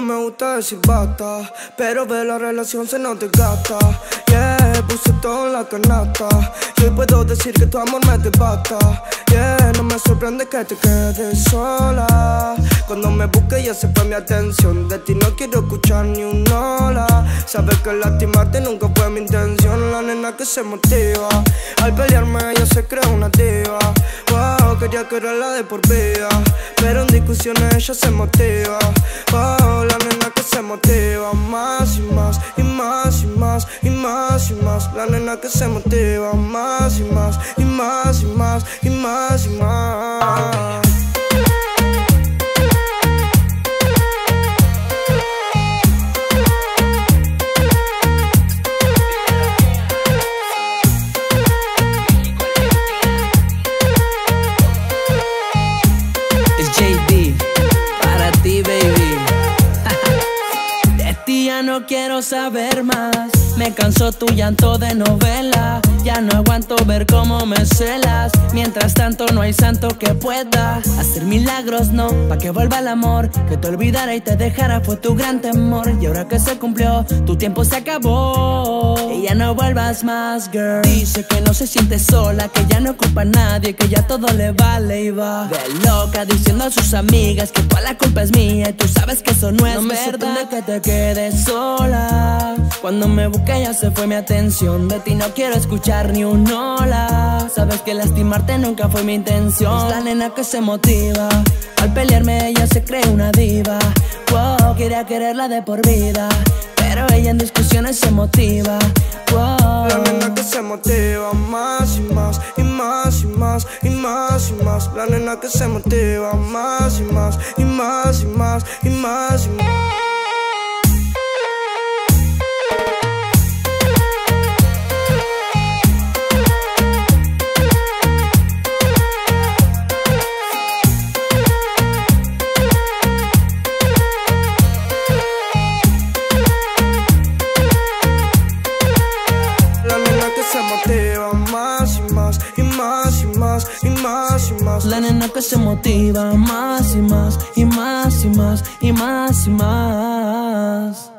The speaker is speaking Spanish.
gusta decir basta, pero ve la relación se nos desgasta. Yeah, puse todo en la canasta. Y hoy puedo decir que tu amor me devasta. Yeah, no me sorprende que te quedes sola. Cuando me busque ya se fue mi atención. De ti no quiero escuchar ni un hola. Sabes que lastimarte nunca fue mi intención. La nena que se motiva. Al pelearme ella se crea una diva. Que era la de por vida. Pero en discusiones ella se motiva. Wow, la nena que se motiva. Más y más, y más y más, y más y más. La nena que se motiva. Más y más, y más y más, y más y más. JD, para ti, baby. De ti ya no quiero saber más. Me cansó tu llanto de novela. Ya no aguanto ver cómo me celas. Mientras tanto, no hay santo que pueda hacer milagros, no. Pa' que vuelva el amor. Que te olvidara y te dejara fue tu gran temor. Y ahora que se cumplió, tu tiempo se acabó. Y ya no vuelvas más, girl. Dice que no se siente sola, que ya no ocupa a nadie, que ya todo le vale y va. De loca diciendo a sus amigas que toda la culpa es mía. Y tú sabes que eso no es No me verdad. que te quedes sola. Cuando me busqué ya se fue mi atención. De ti no quiero escuchar ni un hola. Sabes que lastimarte nunca fue mi intención. La nena que se motiva. Al pelearme ella se cree una diva. Wow, quería quererla de por vida. Pero ella en discusiones se motiva. La nena que se motiva más y más y más y más y más y más. La nena que se motiva más y más y más y más y más y más. La nena que se motiva más y más y más y más y más y más.